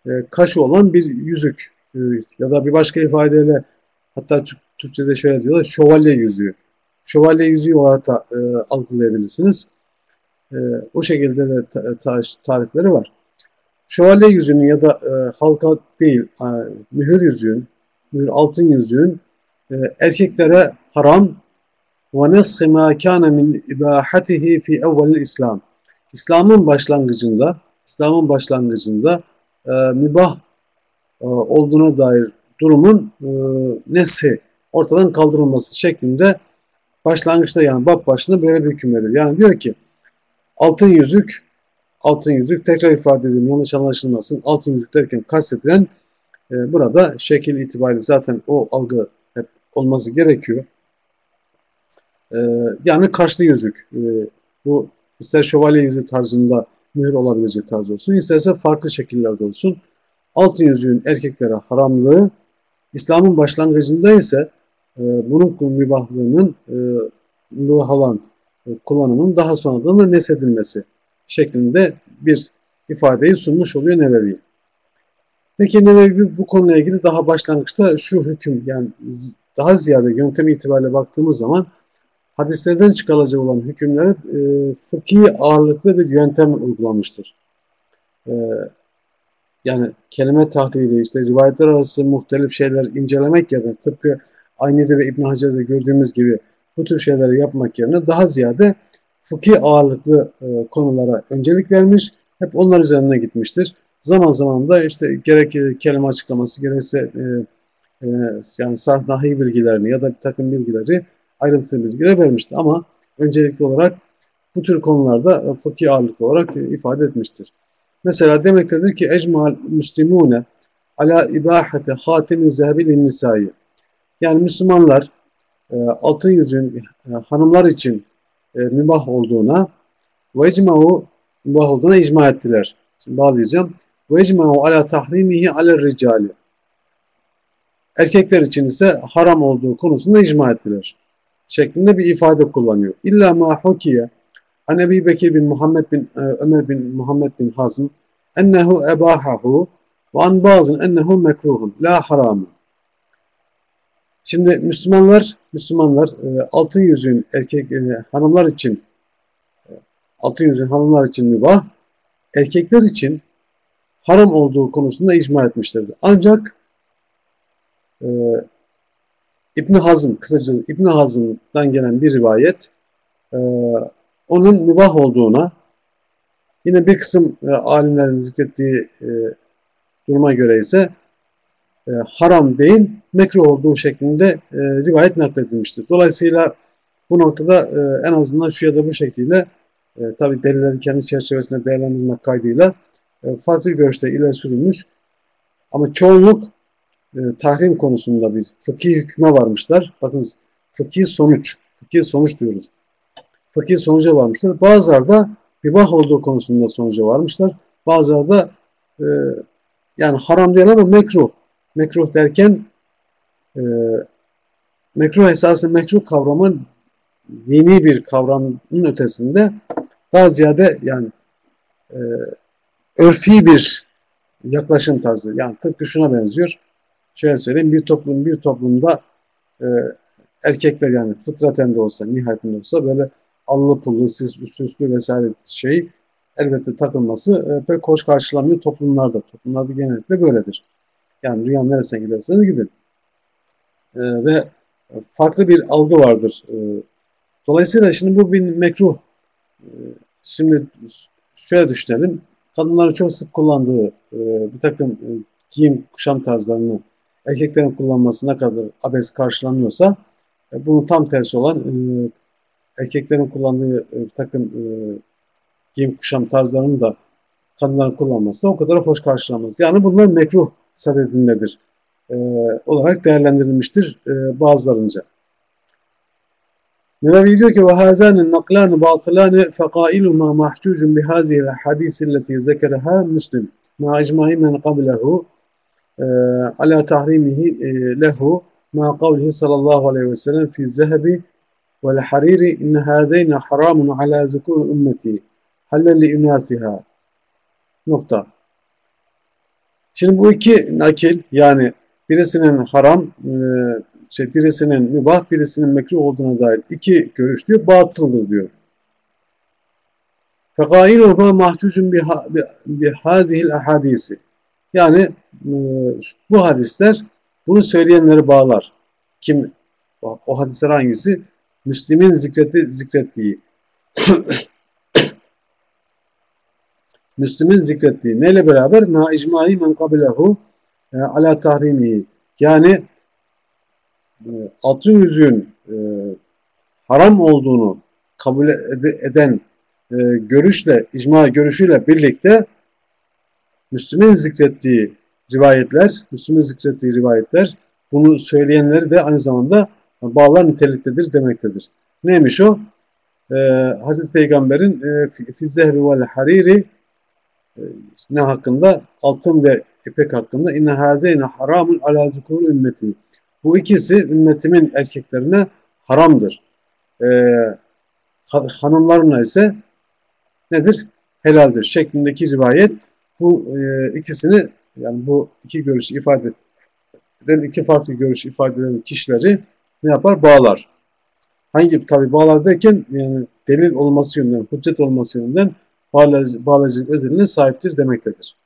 E, kaşı olan bir yüzük e, ya da bir başka ifadeyle hatta Türkçe'de şöyle diyorlar şövalye yüzüğü. Şövalye yüzüğü olarak da e, algılayabilirsiniz. E, o şekilde de ta tarifleri var. Şövalye yüzüğünün ya da e, halka değil, e, mühür yüzüğün, mühür altın yüzüğün e, erkeklere haram ve neshi ma kana min ibahatihi fi evvelil İslam. İslam'ın başlangıcında, İslam'ın başlangıcında e, mübah e, olduğuna dair durumun e, neshi ortadan kaldırılması şeklinde başlangıçta yani bab başında böyle bir hüküm veriyor. Yani diyor ki Altın yüzük, altın yüzük tekrar ifade edeyim yanlış anlaşılmasın. Altın yüzük derken kastedilen e, burada şekil itibariyle zaten o algı hep olması gerekiyor. E, yani kaşlı yüzük. E, bu ister şövalye yüzüğü tarzında mühür olabilecek tarz olsun, isterse farklı şekillerde olsun. Altın yüzüğün erkeklere haramlığı, İslam'ın başlangıcında ise e, bunun mübahlığının e, olan kullanımının daha sonradan da nesedilmesi şeklinde bir ifadeyi sunmuş oluyor Nevevi. Peki Nevevi bu konuyla ilgili daha başlangıçta şu hüküm yani daha ziyade yöntem itibariyle baktığımız zaman hadislerden çıkarılacak olan hükümlere e, fıkhi ağırlıklı bir yöntem uygulamıştır. E, yani kelime tahlili, işte rivayetler arası muhtelif şeyler incelemek yerine tıpkı Ayni'de ve İbn Hacer'de gördüğümüz gibi bu tür şeyleri yapmak yerine daha ziyade fıkhi ağırlıklı e, konulara öncelik vermiş. Hep onlar üzerine gitmiştir. Zaman zaman da işte gerek kelime açıklaması gerekse e, e, yani sarf nahi bilgilerini ya da bir takım bilgileri ayrıntılı bilgiler vermiştir. Ama öncelikli olarak bu tür konularda fıkhi ağırlıklı olarak ifade etmiştir. Mesela demektedir ki ecmal müslimune ala ibahati hatimi zehebi nisai. Yani Müslümanlar e, altın yüzün e, hanımlar için e, mübah olduğuna ve icma'u mübah olduğuna icma ettiler. Şimdi bağlayacağım. Ve icma'u ala tahrimihi ala ricali. Erkekler için ise haram olduğu konusunda icma ettiler. Şeklinde bir ifade kullanıyor. İlla ma hukiye an Ebi Bekir bin Muhammed bin Ömer bin Muhammed bin Hazm ennehu ebahahu ve an bazın ennehu mekruhun la haramun. Şimdi Müslümanlar Müslümanlar e, altın yüzüğün erkek e, hanımlar için e, altın yüzüğün hanımlar için mübah, erkekler için haram olduğu konusunda icma etmişlerdir. Ancak e, İbn Hazm kısaca İbn Hazm'dan gelen bir rivayet e, onun mübah olduğuna yine bir kısım e, alimlerin zikrettiği e, duruma göre ise e, haram değil, mekruh olduğu şeklinde e, rivayet nakledilmiştir. Dolayısıyla bu noktada e, en azından şu ya da bu şekilde e, tabi delillerin kendi çerçevesinde değerlendirmek kaydıyla e, farklı görüşte ileri sürülmüş. Ama çoğunluk e, tahrim konusunda bir fıkhi hükme varmışlar. Bakınız fıkhi sonuç, fıkhi sonuç diyoruz. Fıkhi sonuca varmışlar. Bazıları da mübah olduğu konusunda sonuca varmışlar. Bazıları da e, yani haram değil ama mekruh Mekruh derken e, mekruh esasında mekruh kavramı dini bir kavramın ötesinde daha ziyade yani e, örfi bir yaklaşım tarzı. Yani tıpkı şuna benziyor. Şöyle söyleyeyim bir toplum bir toplumda e, erkekler yani fıtraten de olsa nihayetinde olsa böyle allı pullu, süslü vesaire şey elbette takılması e, pek hoş karşılanmıyor toplumlarda. Toplumlarda genellikle böyledir. Yani dünyanın neresine giderseniz gidin. E, ve farklı bir algı vardır. E, dolayısıyla şimdi bu bir mekruh. E, şimdi şöyle düşünelim. Kadınların çok sık kullandığı e, bir takım e, giyim kuşam tarzlarını erkeklerin kullanması ne kadar abes karşılanıyorsa e, bunun tam tersi olan e, erkeklerin kullandığı e, bir takım e, giyim kuşam tarzlarını da kadınların kullanması da o kadar hoş karşılanmaz. Yani bunlar mekruh sadedindedir e, ee, olarak değerlendirilmiştir e, bazılarınca. Nevevi diyor ki ve hazanın naklanu batılan fekailu ma mahcucun bi hazihi hadis elleti zekeraha Müslim. Ma icma'i men qablehu e, ala tahrimihi e, lehu ma kavlihi sallallahu aleyhi ve sellem fi zehebi vel hariri inne hâzeyne haramun ala zukur ümmeti hallalli ünâsiha nokta. Şimdi bu iki nakil yani birisinin haram, e, şey birisinin mübah, birisinin mekruh olduğuna dair iki görüş diyor, batıldır diyor. Fekailuhuma mahcucun hadihil ahadisi. Yani e, bu hadisler bunu söyleyenleri bağlar. Kim? O hadisler hangisi? Müslim'in zikretti, zikrettiği Müslüm'ün zikrettiği neyle beraber? Ma icmai men kabilehu e, ala tahrimi. Yani e, altın yüzüğün e, haram olduğunu kabul eden e, görüşle, icma görüşüyle birlikte Müslüm'ün zikrettiği rivayetler, Müslüm'ün zikrettiği rivayetler bunu söyleyenleri de aynı zamanda bağlar niteliktedir demektedir. Neymiş o? Ee, Hazreti Peygamber'in e, fizzehbi vel hariri ne hakkında? Altın ve ipek hakkında inne hazeyne haramun ala zukuru ümmeti. Bu ikisi ümmetimin erkeklerine haramdır. Ee, hanımlarına ise nedir? Helaldir şeklindeki rivayet bu e, ikisini yani bu iki görüş ifade eden iki farklı görüş ifade eden kişileri ne yapar? Bağlar. Hangi tabi bağlar derken yani delil olması yönünden, hüccet olması yönünden bağlayıcılık özelliğine sahiptir demektedir.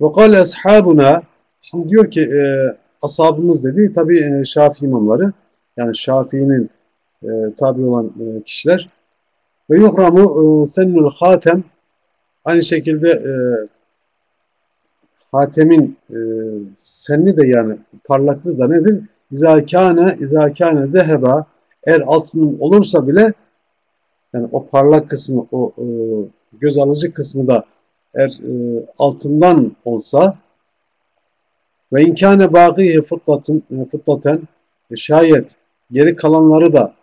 Ve kâle ashabuna şimdi diyor ki e, ashabımız dedi tabi e, Şafii imamları yani Şafii'nin e, tabi olan e, kişiler ve yuhramu e, sennul hatem aynı şekilde e, hatemin e, senni de yani parlaklığı da nedir? İzâkâne izâkâne zeheba eğer altının olursa bile yani o parlak kısmı, o e, göz alıcı kısmı da eğer e, altından olsa ve inkâne bâgîhe fıttatın, e, fıttaten e, şayet geri kalanları da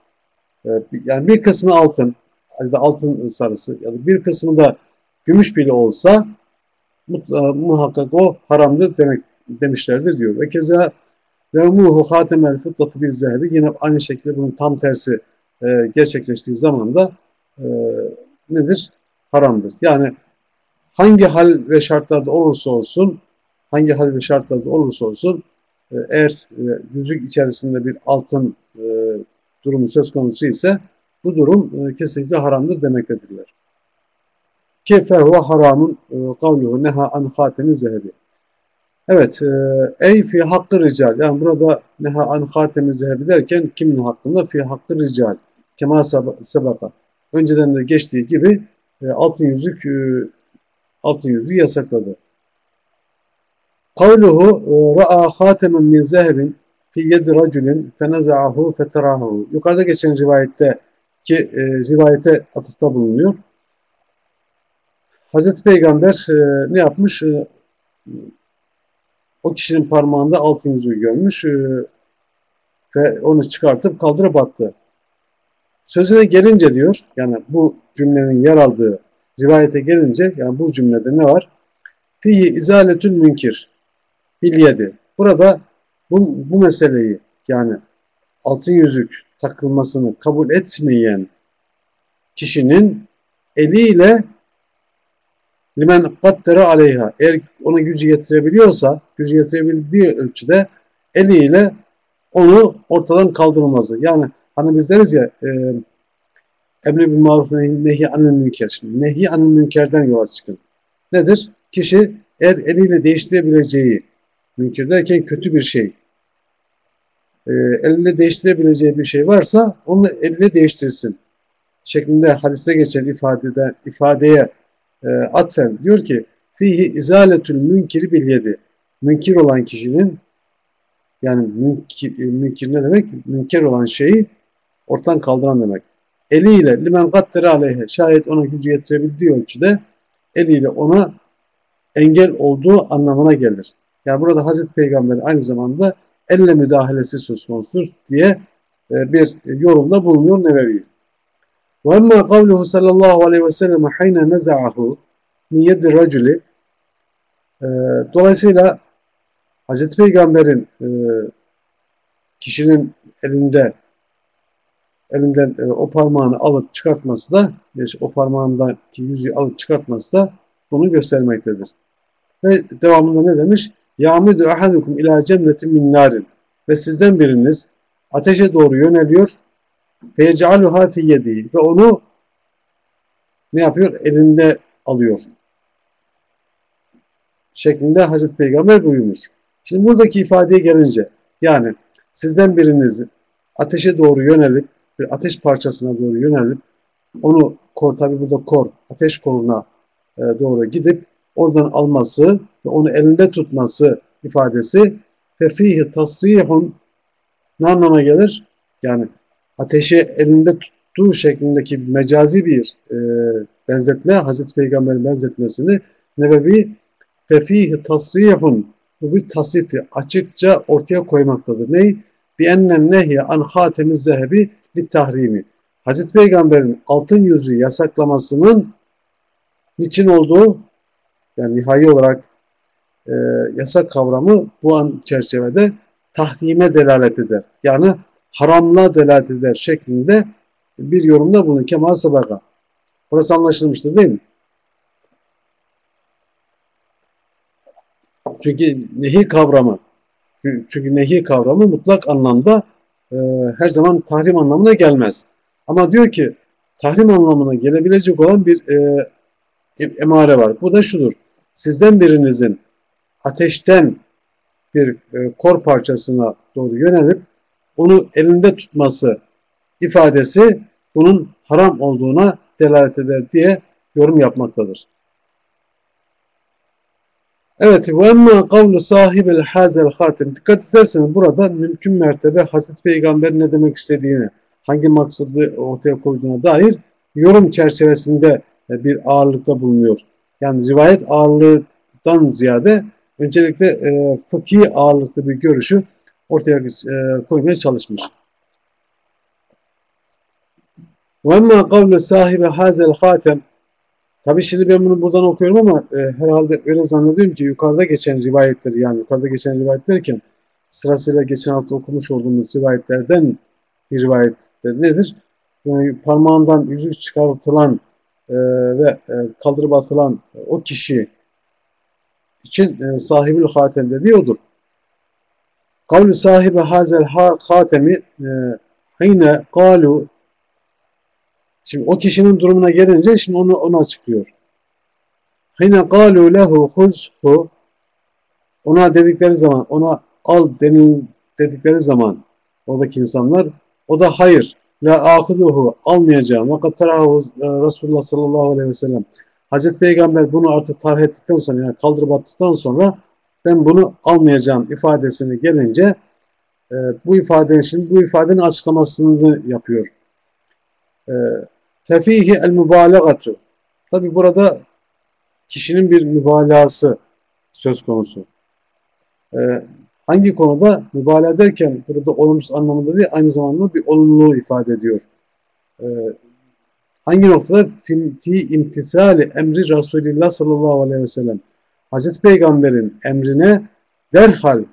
e, yani bir kısmı altın ya da altın sarısı ya da bir kısmı da gümüş bile olsa mutla, muhakkak o haramdır demek demişlerdir diyor. Ve keza Levmuhu hatemel fıddatı bir zehebi yine aynı şekilde bunun tam tersi e, gerçekleştiği zaman da e, nedir? Haramdır. Yani hangi hal ve şartlarda olursa olsun hangi hal ve şartlarda olursa olsun e, eğer e, yüzük içerisinde bir altın e, durumu söz konusu ise bu durum e, kesinlikle haramdır demektedirler. Kefe huve haramun e, kavluhu neha an hatemi zehebi. Evet, e, ey fi hakkı rical. Yani burada neha an hatemi zehebi derken kimin hakkında? Fi hakkı rical. Kema sebaka. Önceden de geçtiği gibi e, altın yüzük e, altın yüzüğü yasakladı. Kavluhu ra'a hatemen min zehebin fi yedi raculin feneza'ahu feterahu. Yukarıda geçen rivayette ki rivayete atıfta bulunuyor. Hazreti Peygamber e, ne yapmış? O kişinin parmağında altın yüzüğü görmüş e, ve onu çıkartıp kaldırıp attı. Sözüne gelince diyor, yani bu cümlenin yer aldığı rivayete gelince, yani bu cümlede ne var? Fihi izaletül münkir. bilyedi. Burada bu, bu meseleyi yani altın yüzük takılmasını kabul etmeyen kişinin eliyle limen kaddere aleyha eğer ona gücü getirebiliyorsa gücü getirebildiği ölçüde eliyle onu ortadan kaldırılması. Yani hani biz deriz ya e, emri bil maruf nehi anil münker. Şimdi nehi anil münkerden yola çıkın. Nedir? Kişi eğer eliyle değiştirebileceği münker derken kötü bir şey e, eliyle değiştirebileceği bir şey varsa onu eliyle değiştirsin. Şeklinde hadiste geçen ifadede, ifadeye e, atfen diyor ki fihi izaletül münkiri bil yedi. Münkir olan kişinin yani münkir, e, münkir ne demek? Münker olan şeyi ortadan kaldıran demek. Eliyle limen gaddere aleyhe şayet ona gücü yetirebildiği ölçüde eliyle ona engel olduğu anlamına gelir. Yani burada Hazreti Peygamber aynı zamanda elle müdahalesi söz konusudur diye e, bir yorumda bulunuyor Nevevi. Ve emma kavluhu sallallahu aleyhi ve sellem hayne neza'ahu min yedi raculi e, Dolayısıyla Hz. Peygamber'in e, kişinin elinde elinden o parmağını alıp çıkartması da o parmağındaki yüzüğü alıp çıkartması da bunu göstermektedir. Ve devamında ne demiş? Ya'mudu ahadukum ila cemretin min narin. Ve sizden biriniz ateşe doğru yöneliyor. Feyece'aluha fi. Ve onu ne yapıyor? Elinde alıyor. Şeklinde Hazreti Peygamber buyurmuş. Şimdi buradaki ifadeye gelince yani sizden biriniz ateşe doğru yönelip bir ateş parçasına doğru yönelip onu kor tabi burada kor ateş koruna e, doğru gidip oradan alması ve onu elinde tutması ifadesi fefihi tasrihun ne anlama gelir? Yani ateşi elinde tuttuğu şeklindeki mecazi bir e, benzetme, Hazreti Peygamber'in benzetmesini Nebevi fefihi tasrihun bu bir tasrihti. Açıkça ortaya koymaktadır. Ney? Bi ennen nehye an hatemiz zehebi li tahrimi. Hazreti Peygamber'in altın yüzü yasaklamasının niçin olduğu yani nihai olarak e, yasak kavramı bu an çerçevede tahrime delalet eder. Yani haramla delalet eder şeklinde bir yorumda bunu kemal sabaka. Burası anlaşılmıştır değil mi? Çünkü nehi kavramı çünkü nehi kavramı mutlak anlamda e, her zaman tahrim anlamına gelmez. Ama diyor ki tahrim anlamına gelebilecek olan bir e, emare var. Bu da şudur sizden birinizin ateşten bir e, kor parçasına doğru yönelip onu elinde tutması ifadesi bunun haram olduğuna delalet eder diye yorum yapmaktadır. Evet, ve emma kavlu sahibil hazel hatim. Dikkat ederseniz burada mümkün mertebe Hazreti Peygamber ne demek istediğini, hangi maksadı ortaya koyduğuna dair yorum çerçevesinde bir ağırlıkta bulunuyor. Yani rivayet ağırlığından ziyade öncelikle e, fıkhi ağırlıklı bir görüşü ortaya e, koymaya çalışmış. وَاَمَّا قَوْلُ sahibi hazel hatem Tabi şimdi ben bunu buradan okuyorum ama e, herhalde öyle zannediyorum ki yukarıda geçen rivayetler yani yukarıda geçen rivayet derken sırasıyla geçen hafta okumuş olduğumuz rivayetlerden bir rivayet nedir? Yani parmağından yüzük çıkartılan e, ve e, kaldırıp atılan o kişi için e, sahibül hatem dediği odur. Kavli sahibi hazel hatemi e, hine kalu Şimdi o kişinin durumuna gelince şimdi onu, onu açıklıyor. Hine kalu lehu huzhu ona dedikleri zaman ona al denil dedikleri zaman oradaki insanlar o da hayır la ahiduhu almayacağım. Fakat terahu e, Resulullah sallallahu aleyhi ve sellem. Hazreti Peygamber bunu artık tarih ettikten sonra yani kaldırıp attıktan sonra ben bunu almayacağım ifadesini gelince e, bu ifadenin şimdi bu ifadenin açıklamasını yapıyor. E, Fefihi el mübalağatu. Tabi burada kişinin bir mübalağası söz konusu. Ee, hangi konuda? Mübalağa derken burada olumsuz anlamında değil, aynı zamanda bir olumluluğu ifade ediyor. Ee, hangi noktada? Fi, fi imtisali emri Resulillah sallallahu aleyhi ve sellem. Hazreti Peygamber'in emrine derhal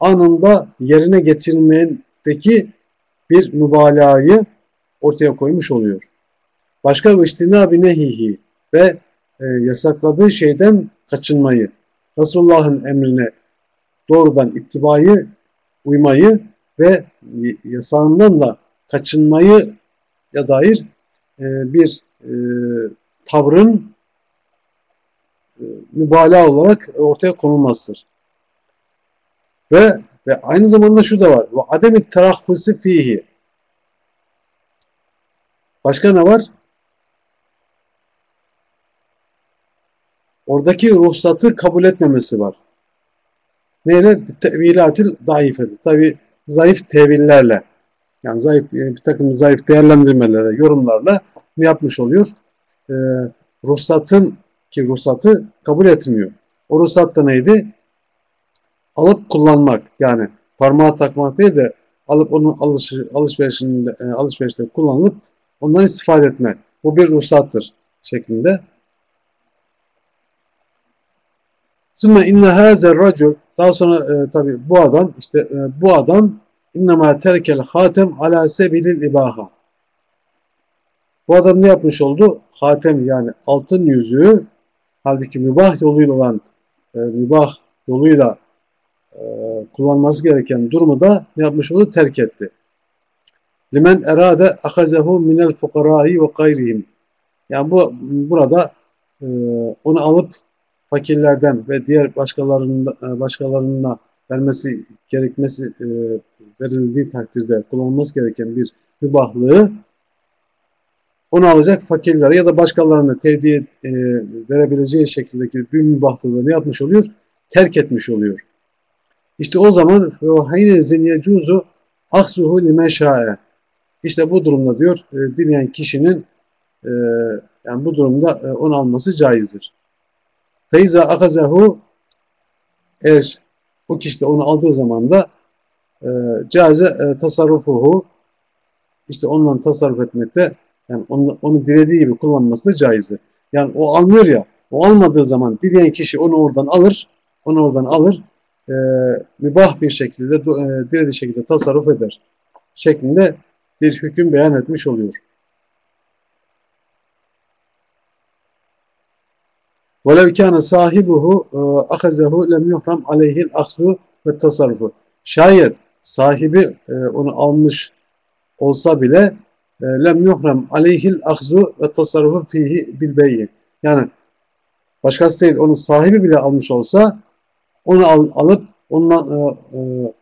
anında yerine getirmedeki bir mübalağayı ortaya koymuş oluyor. Başka bir nehihi ve e, yasakladığı şeyden kaçınmayı, Resulullah'ın emrine doğrudan ittibayı, uymayı ve yasağından da kaçınmayı ya dair e, bir e, tavrın mübalağa olarak ortaya konulmasıdır. Ve ve aynı zamanda şu da var. Ve ademi terahhusi fihi. Başka ne var? Oradaki ruhsatı kabul etmemesi var. Neyle? Tevilatil daifeti. Tabi zayıf tevillerle. Yani zayıf bir takım zayıf değerlendirmelere, yorumlarla yapmış oluyor? Ee, ruhsatın ki ruhsatı kabul etmiyor. O ruhsat da neydi? Alıp kullanmak. Yani parmağı takmak değil de alıp onun alış, alışverişinde, e, alışverişte kullanılıp ondan istifade etmek. Bu bir ruhsattır şeklinde. Sümme inne hazer racul daha sonra e, tabi bu adam işte e, bu adam innema terkel hatem ala sebilil ibaha. Bu adam ne yapmış oldu? Hatem yani altın yüzüğü halbuki mübah yoluyla olan e, mübah yoluyla e, kullanması gereken durumu da ne yapmış oldu? Terk etti. Limen erade ahazehu minel fukarai ve gayrihim. Yani bu burada e, onu alıp fakirlerden ve diğer başkalarında, e, başkalarına vermesi gerekmesi e, verildiği takdirde kullanılması gereken bir mübahlığı onu alacak fakirlere ya da başkalarına tevdi e, verebileceği şekildeki bir mübahlığı ne yapmış oluyor? Terk etmiş oluyor. İşte o zaman o hayne zeniyecuzu aksuhu lime şa'e. İşte bu durumda diyor e, dileyen kişinin e, yani bu durumda e, onu alması caizdir. Feyza akazehu eğer o kişi de onu aldığı zaman da e, caze e, tasarrufuhu işte ondan tasarruf etmekte yani onu, onu dilediği gibi kullanması da caizdir. Yani o almıyor ya o almadığı zaman dileyen kişi onu oradan alır onu oradan alır e, mübah bir şekilde e, dilediği şekilde tasarruf eder şeklinde bir hüküm beyan etmiş oluyor. وَلَوْ كَانَ صَاحِبُهُ اَخَزَهُ لَمْ يُحْرَمْ عَلَيْهِ الْاَخْزُ ve tasarrufu. Şayet sahibi e, onu almış olsa bile e, lem yuhram aleyhil ahzu ve tasarrufu fihi bil bey'i. Yani başkası değil onun sahibi bile almış olsa onu al, alıp ondan e, e,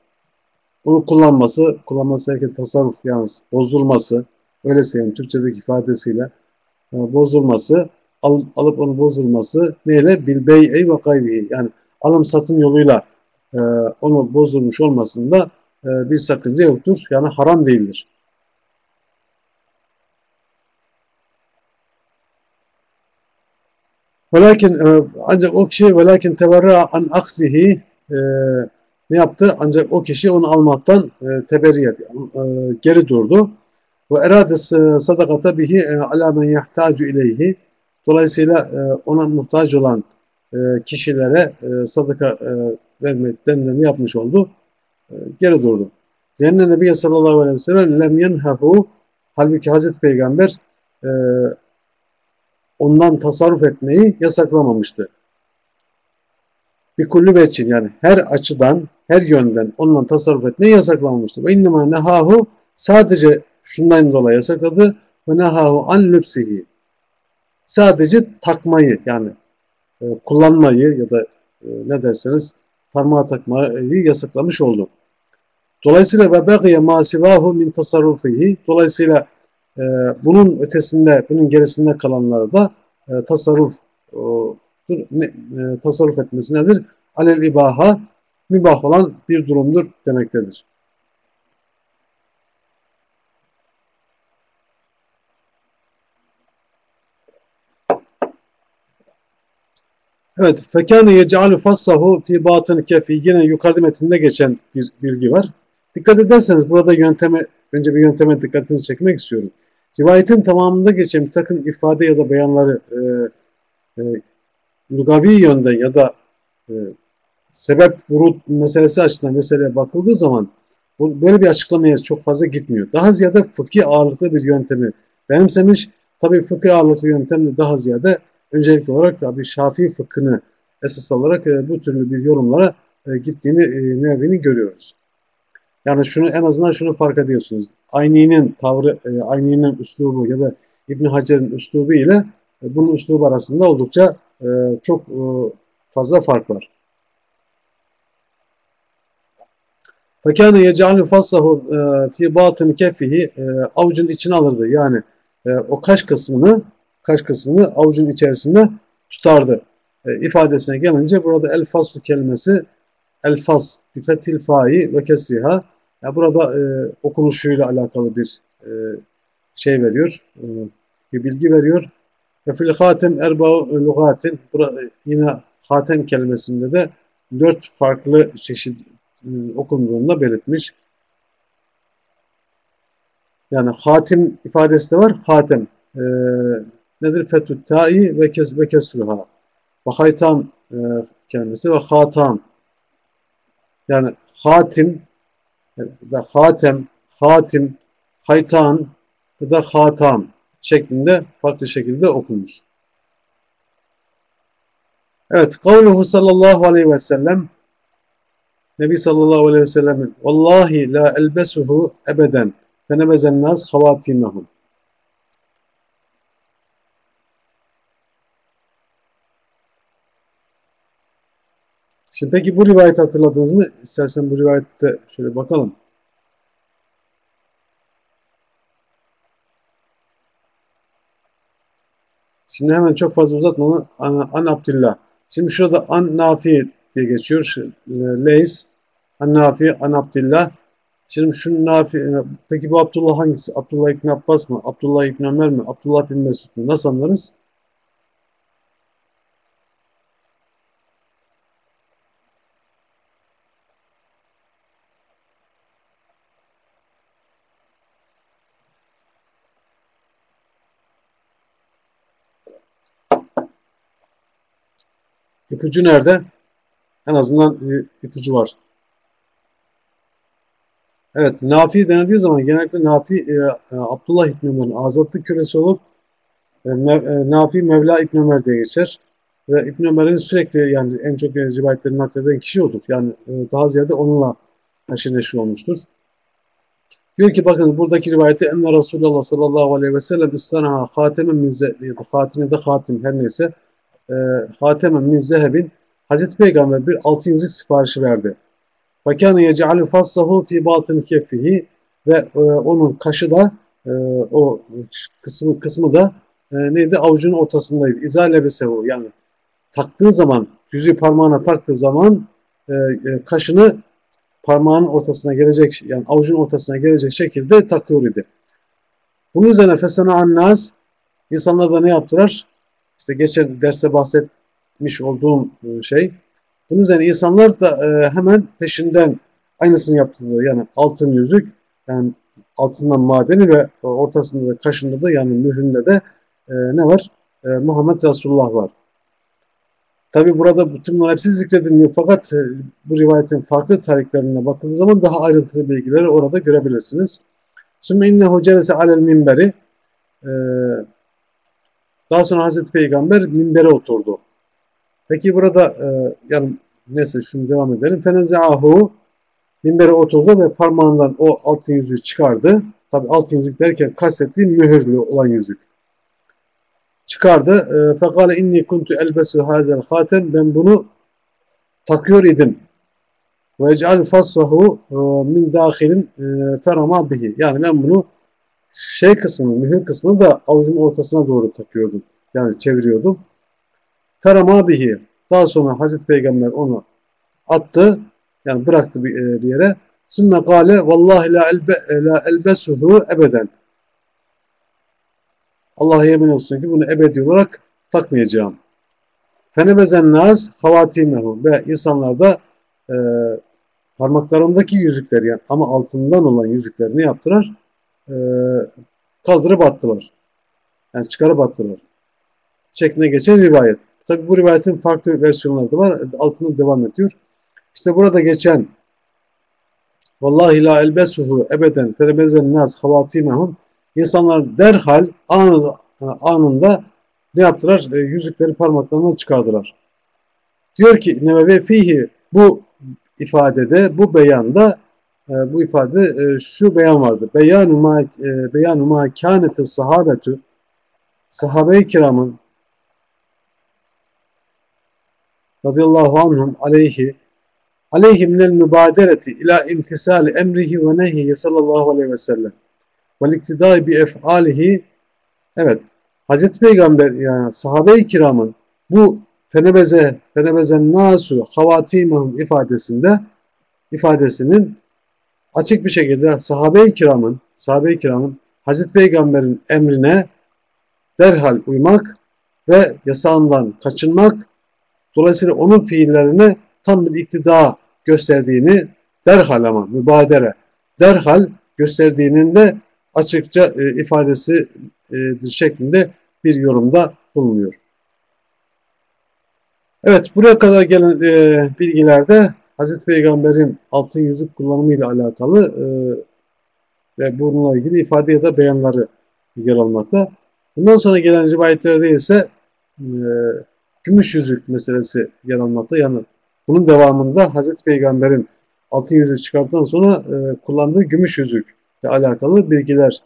onu kullanması, kullanması derken tasarruf yalnız bozulması, öyle söyleyeyim Türkçedeki ifadesiyle e, bozulması al, alıp onu bozulması neyle? Bil bey'i ve gayrihi. Yani alım satım yoluyla e, onu bozulmuş olmasında e, bir sakınca yoktur. Yani haram değildir. Velakin e, ancak o kişi velakin teverra an aksihi e, ne yaptı? Ancak o kişi onu almaktan e, teberriyet, e, geri durdu. Ve erade sadakata bihi ala men yahtacu ileyhi Dolayısıyla ona muhtaç olan kişilere sadaka vermekten ne yapmış oldu? Geri durdu. Lenne Nebiye sallallahu aleyhi ve sellem lem yenhehu halbuki Hazreti Peygamber ondan tasarruf etmeyi yasaklamamıştı. Bir kullu beçin yani her açıdan, her yönden ondan tasarruf etmeyi yasaklamamıştı. Ve innema nehahu sadece şundan dolayı yasakladı. Ve nehahu an lübsihi sadece takmayı yani e, kullanmayı ya da e, ne derseniz parmağa takmayı yasaklamış oldu. Dolayısıyla ve begiye ma sivahu min tasarrufihi dolayısıyla e, bunun ötesinde, bunun gerisinde kalanları da e, tasarruf e, e, tasarruf etmesi nedir? Alel ibaha mübah olan bir durumdur demektedir. Evet. Fekâne yec'alu fassahu fi batın kefi. Yine yukarıda metinde geçen bir bilgi var. Dikkat ederseniz burada yönteme, önce bir yönteme dikkatinizi çekmek istiyorum. Rivayetin tamamında geçen bir takım ifade ya da beyanları e, e, lugavi yönden ya da e, sebep vurut meselesi açısından meseleye bakıldığı zaman bu, böyle bir açıklamaya çok fazla gitmiyor. Daha ziyade fıkhi ağırlıklı bir yöntemi benimsemiş. Tabii fıkhi ağırlıklı yöntemde daha ziyade öncelikli olarak tabii Şafii fıkhını esas alarak e, bu türlü bir yorumlara e, gittiğini, e, görüyoruz. Yani şunu en azından şunu fark ediyorsunuz. Ayni'nin tavrı, e, Ayni'nin üslubu ya da İbn Hacer'in üslubu ile e, bunun üslubu arasında oldukça e, çok e, fazla fark var. Fekâne yec'alü fassahu fi batın kefihi avucun içine alırdı. Yani o kaş kısmını kaş kısmını avucun içerisinde tutardı. ifadesine gelince burada el faslu kelimesi el fas bi fethil fa'i ve kesriha yani burada e, okunuşuyla alakalı bir e, şey veriyor. E, bir bilgi veriyor. Ve fil hatem erba'u lugatin burada yine hatem kelimesinde de dört farklı çeşit e, okunduğunu belirtmiş. Yani hatim ifadesi de var. Hatem. E, nedir? Fethü ta'i ve, kes, ve kesruha. Ve haytam e, kelimesi ve hatam. Yani hatim da hatem, hatim, haytan ya da hatam şeklinde farklı şekilde okunmuş. Evet, kavluhu sallallahu aleyhi ve sellem Nebi sallallahu aleyhi ve sellem'in Vallahi la elbesuhu ebeden fenebezen nas havatimehum Şimdi peki bu rivayeti hatırladınız mı? İstersen bu rivayette şöyle bakalım. Şimdi hemen çok fazla uzatmadan an, Abdillah. Şimdi şurada an Nafi diye geçiyor. Leys, an Nafi, an Abdillah. Şimdi şu Nafi, e, peki bu Abdullah hangisi? Abdullah İbni Abbas mı? Abdullah İbni Ömer mi? Abdullah bin Mesud mu? Nasıl anlarız? İpucu nerede? En azından ipucu var. Evet, Nafi denildiği zaman genellikle Nafi e, e, Abdullah İbn Ömer'in azatlık kölesi olup e, Mev, e, Nafi Mevla İbn Ömer diye geçer. Ve İbn Ömer'in sürekli yani en çok rivayetlerini nakleden kişi odur. Yani e, daha ziyade onunla haşir olmuştur. Diyor ki bakın buradaki rivayette enne Resulullah sallallahu aleyhi ve sellem istana hatemen min ya da hatim her neyse e, hatemen min zehebin Hazreti Peygamber bir altın yüzük siparişi verdi. Fakâne yece'alü fassahu fi batın keffihi ve e, onun kaşı da e, o kısmı kısmı da e, neydi avucunun ortasındaydı. İzâ lebesehu yani taktığı zaman yüzüğü parmağına taktığı zaman e, e, kaşını parmağın ortasına gelecek yani avucun ortasına gelecek şekilde takıyor idi. Bunun üzerine fesena annas insanlar da ne yaptılar? İşte geçen derste bahsetmiş olduğum e, şey. Bunun üzerine insanlar da e, hemen peşinden aynısını yaptılar. Yani altın yüzük, yani altından madeni ve ortasında da kaşında da yani mühründe de e, ne var? Muhammed Resulullah var. Tabi burada bütün bunlar hepsi zikredilmiyor fakat bu rivayetin farklı tarihlerine bakıldığı zaman daha ayrıntılı bilgileri orada görebilirsiniz. Sümme innehu celese alel minberi daha sonra Hazreti Peygamber minbere oturdu. Peki burada e, yani neyse şunu devam edelim. Fenezeahu minbere oturdu ve parmağından o altın yüzüğü çıkardı. Tabi altın yüzük derken kastettiğim mühürlü olan yüzük. Çıkardı. E, Fekale inni kuntu elbesu hazel hatem. Ben bunu takıyor idim. Ve ec'al fassahu e, min dahilin e, ferama bihi. Yani ben bunu şey kısmını, mühür kısmını da avucumun ortasına doğru takıyordum. Yani çeviriyordum. Ferama bihi. Daha sonra Hazreti Peygamber onu attı. Yani bıraktı bir, e, yere. Sümme kâle vallahi la, elbe, la elbesuhu ebeden. Allah'a yemin olsun ki bunu ebedi olarak takmayacağım. Fenebezen nas havatimehu ve insanlar da e, parmaklarındaki yüzükler yani ama altından olan yüzüklerini yaptılar e, kaldırıp attılar. Yani çıkarıp attılar. Şeklinde geçen rivayet. Tabi bu rivayetin farklı versiyonları da var. Altına devam ediyor. İşte burada geçen Vallahi la elbesuhu ebeden ferebezen nas havatimehum insanlar derhal anında, anında ne yaptılar? E, yüzükleri parmaklarından çıkardılar. Diyor ki Nevevi fihi bu ifadede, bu beyanda e, bu ifade e, şu beyan vardı. Beyanu ma e, beyanu ma kâneti sahabetu sahabe-i kiramın radıyallahu anhum aleyhi aleyhi minel mübadereti ila imtisali emrihi ve nehihi sallallahu aleyhi ve sellem. Ve iktidai bi ef'alihi. Evet Hazreti Peygamber yani sahabe-i kiramın bu fenebeze fenebezen nasu havatimahum ifadesinde ifadesinin açık bir şekilde sahabe-i kiramın sahabe-i kiramın Hazreti Peygamber'in emrine derhal uymak ve yasağından kaçınmak dolayısıyla onun fiillerine tam bir iktida gösterdiğini derhal ama mübadere derhal gösterdiğinin de açıkça e, ifadesi e, şeklinde bir yorumda bulunuyor. Evet buraya kadar gelen e, bilgilerde Hazreti Peygamber'in altın yüzük kullanımı ile alakalı e, ve bununla ilgili ifade ya da beyanları yer almakta. Bundan sonra gelen rivayetlerde ise e, gümüş yüzük meselesi yer almakta. Yani bunun devamında Hazreti Peygamber'in altın yüzük çıkarttıktan sonra e, kullandığı gümüş yüzük ile alakalı bilgiler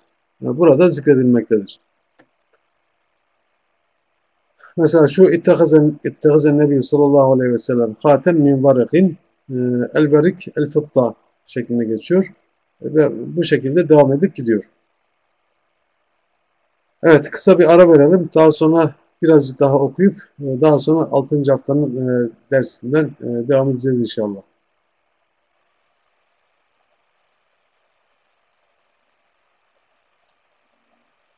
e, burada zikredilmektedir. Mesela şu ittehazen, ittehazen Nebi sallallahu aleyhi ve sellem hatem min varikin el verik el fıtta şeklinde geçiyor. Ve bu şekilde devam edip gidiyor. Evet kısa bir ara verelim. Daha sonra birazcık daha okuyup e, daha sonra 6. haftanın e, dersinden devam edeceğiz inşallah.